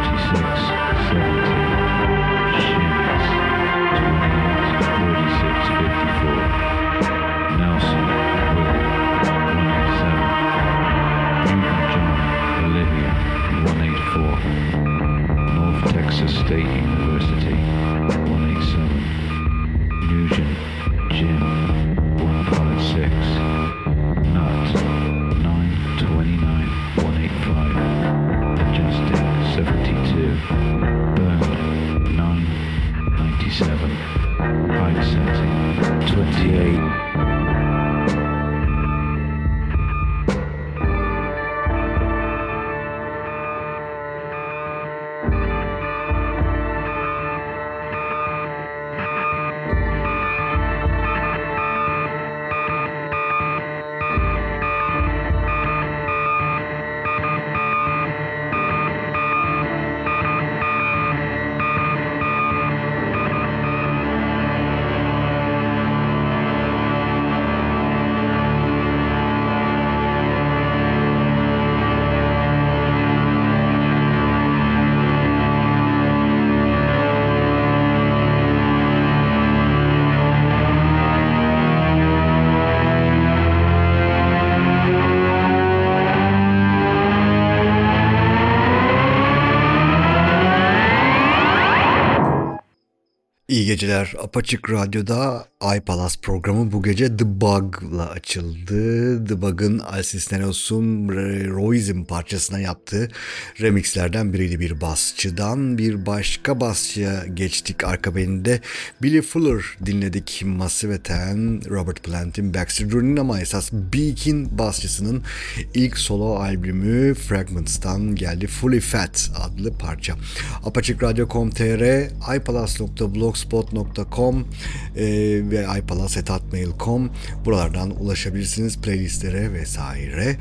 86, 76. İyi geceler. Apaçık Radyo'da iPalas programı bu gece The Bug'la açıldı. The Bug'ın Alcis Nenos'un Roizm parçasına yaptığı remixlerden biriydi bir basçıdan. Bir başka basçıya geçtik arka belinde. Billy Fuller dinledik. Massive Attack'in, Robert Plant'in, Baxter Drury'nin ama esas Beak'in basçısının ilk solo albümü Fragments'tan geldi. Fully Fat adlı parça. Apaçık Radyo.com.tr, ipalas.blogspot.com e, ve ipalas.hotmail.com buralardan ulaşabilirsiniz playlistlere vesaire.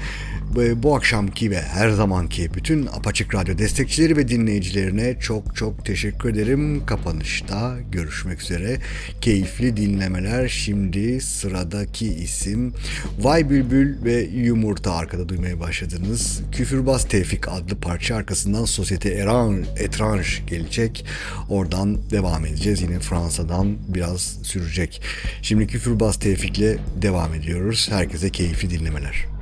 Bu, akşamki ve her zamanki bütün Apaçık Radyo destekçileri ve dinleyicilerine çok çok teşekkür ederim. Kapanışta görüşmek üzere. Keyifli dinlemeler. Şimdi sıradaki isim Vay Bülbül ve Yumurta arkada duymaya başladınız. Küfürbaz Tevfik adlı parça arkasından Sosyete Eran, Etrange gelecek. Oradan devam edeceğiz. Yine Fransa'dan biraz sürecek. Şimdi Küfürbaz Tevfik'le devam ediyoruz. Herkese keyifli dinlemeler.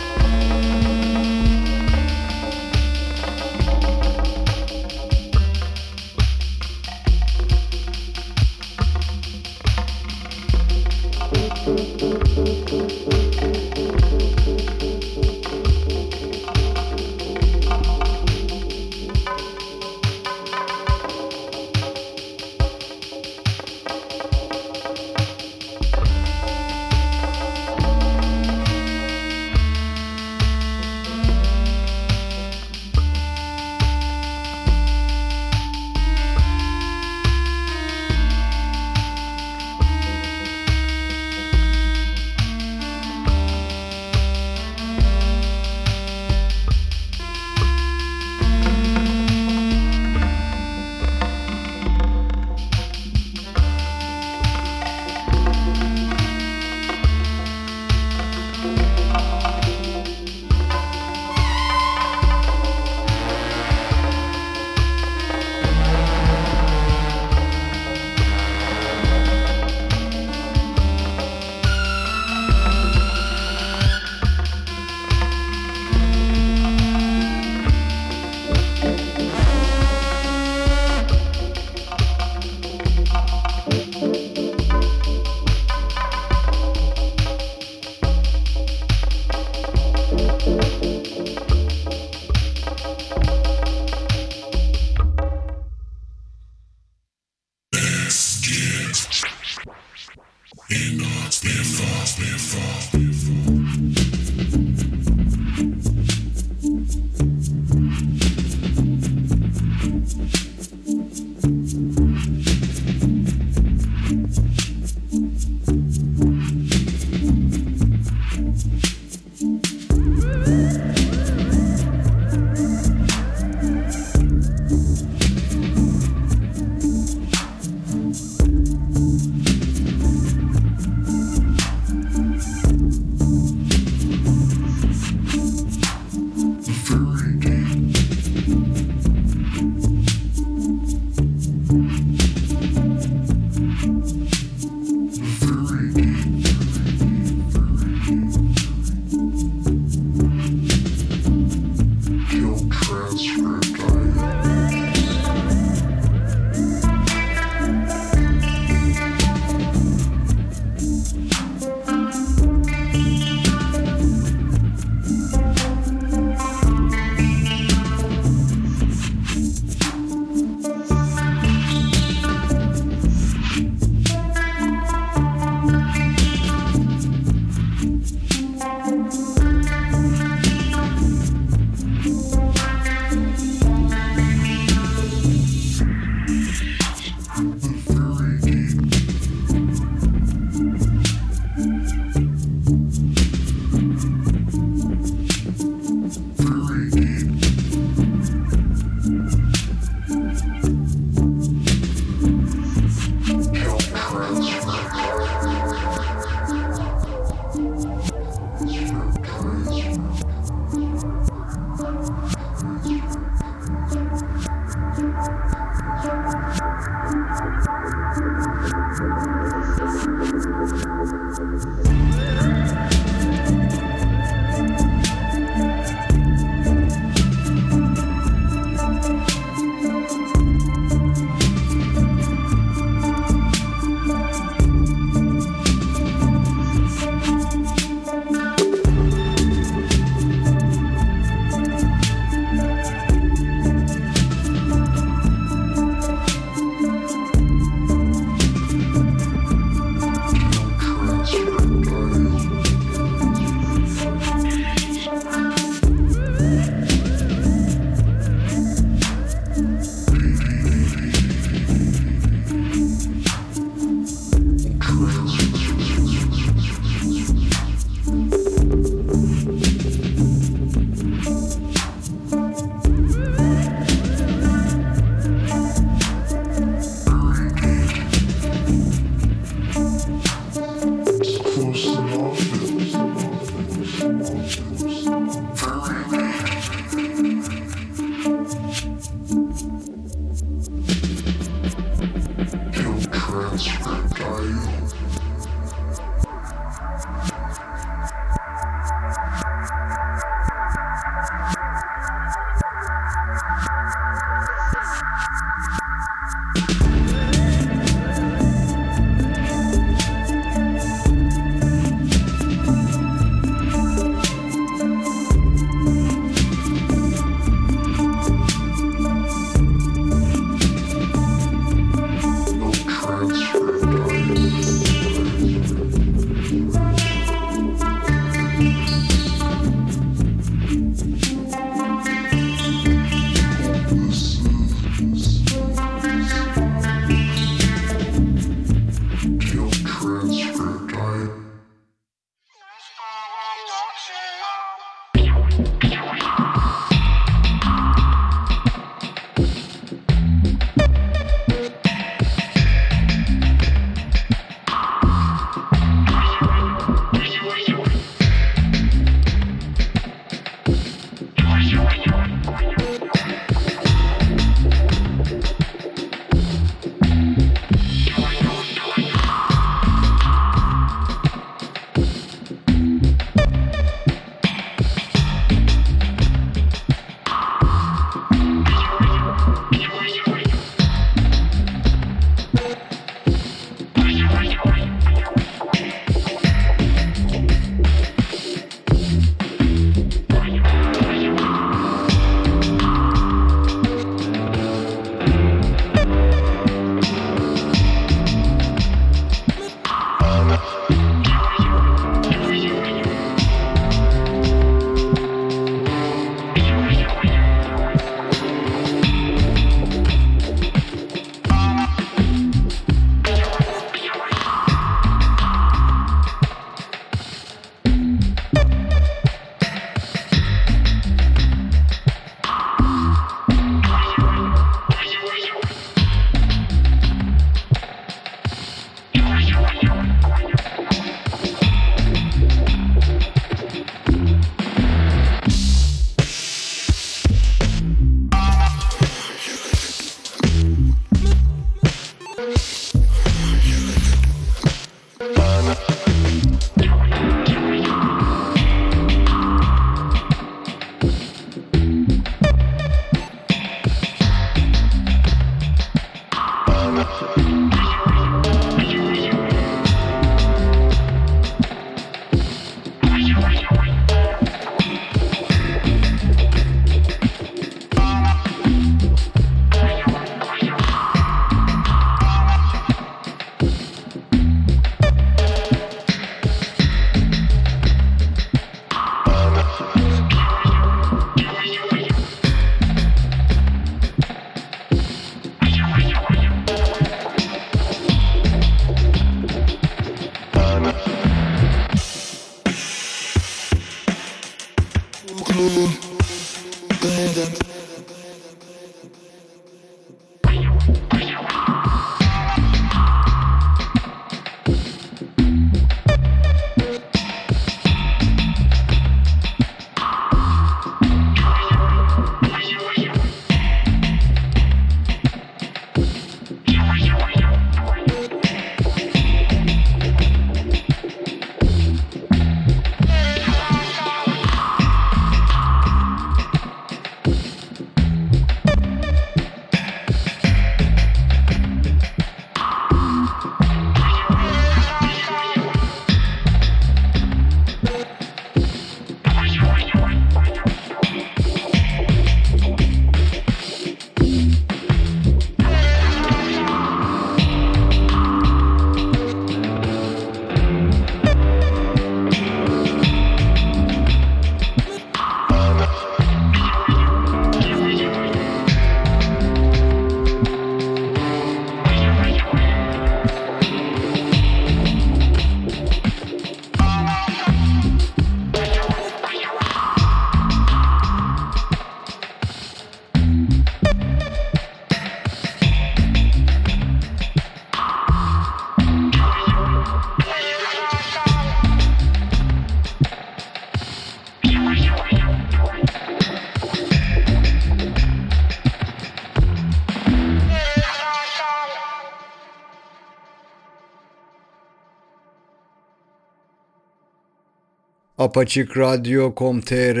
apaçikradyo.com.tr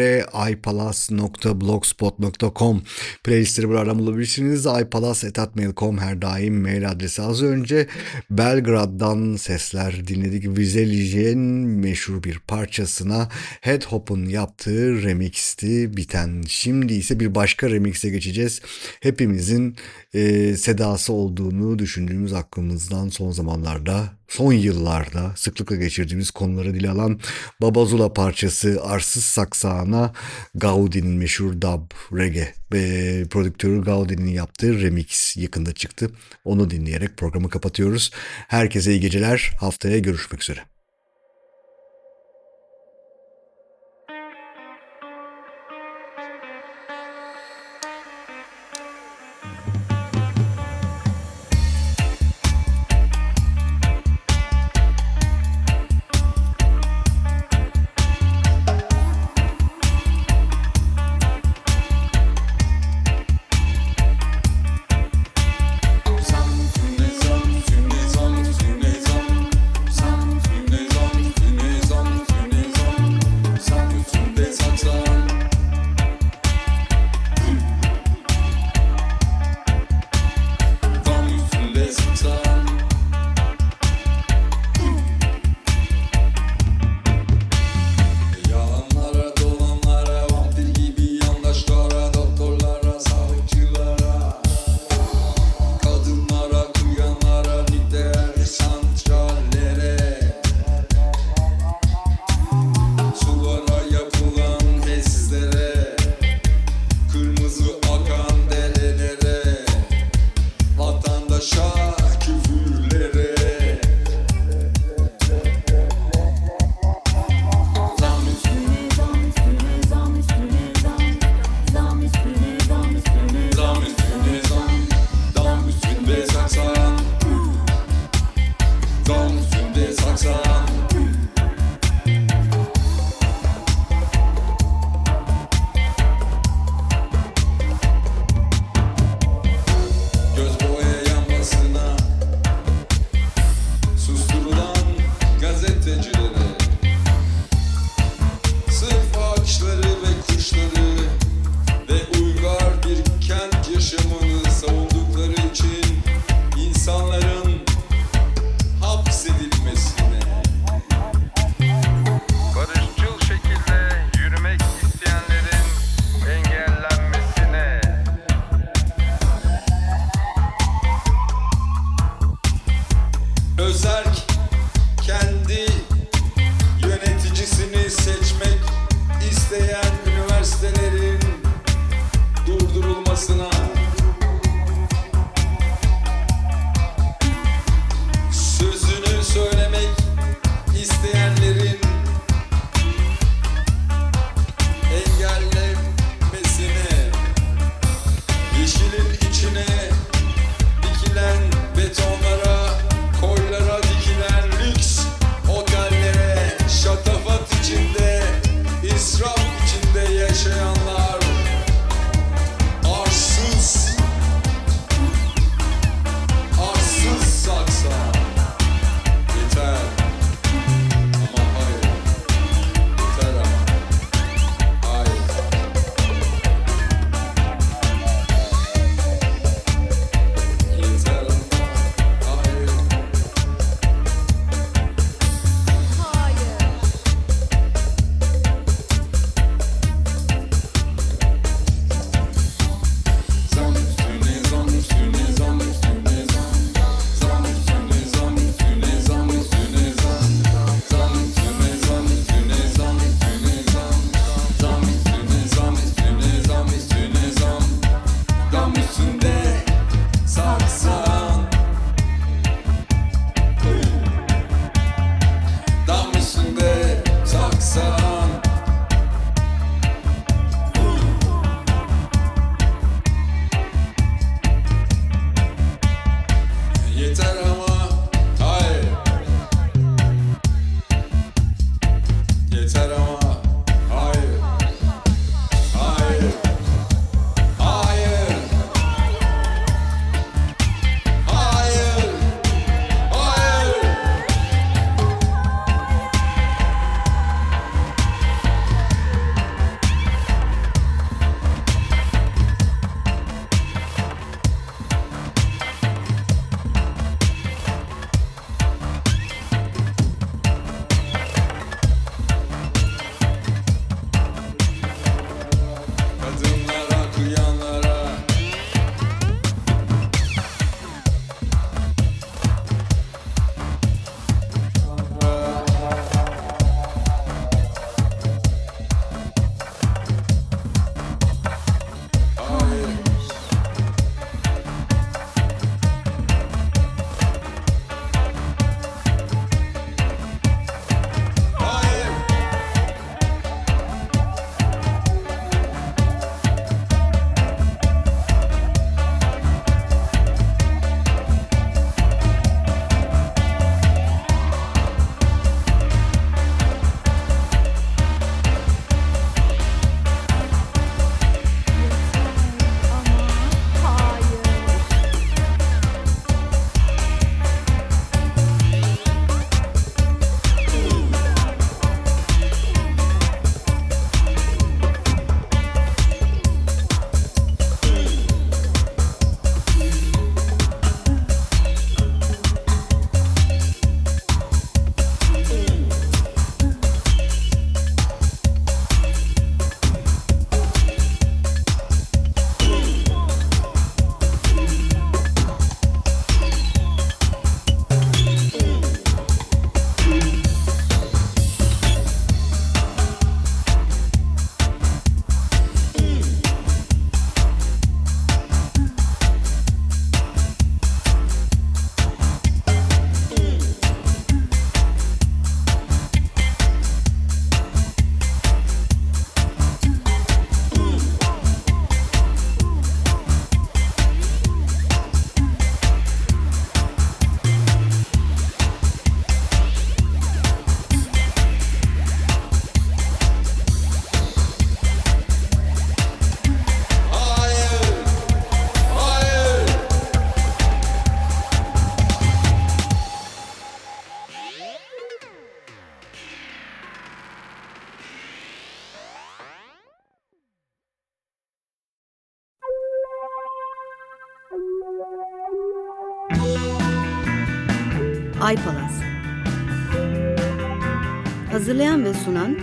ipalas.blogspot.com playlistleri buradan bulabilirsiniz. ipalas.etmail.com her daim mail adresi. Az önce Belgrad'dan sesler dinledik. Vizelici'nin meşhur bir parçasına Head Hop'un yaptığı remixti biten. Şimdi ise bir başka remixe geçeceğiz. Hepimizin e, sedası olduğunu düşündüğümüz aklımızdan son zamanlarda son yıllarda sıklıkla geçirdiğimiz konuları dile alan Babazula parçası Arsız Saksağına Gaudi'nin meşhur dub reggae e, prodüktörü Gaudi'nin yaptığı remix yakında çıktı. Onu dinleyerek programı kapatıyoruz. Herkese iyi geceler. Haftaya görüşmek üzere.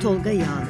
Ay Palas. Hazırlayan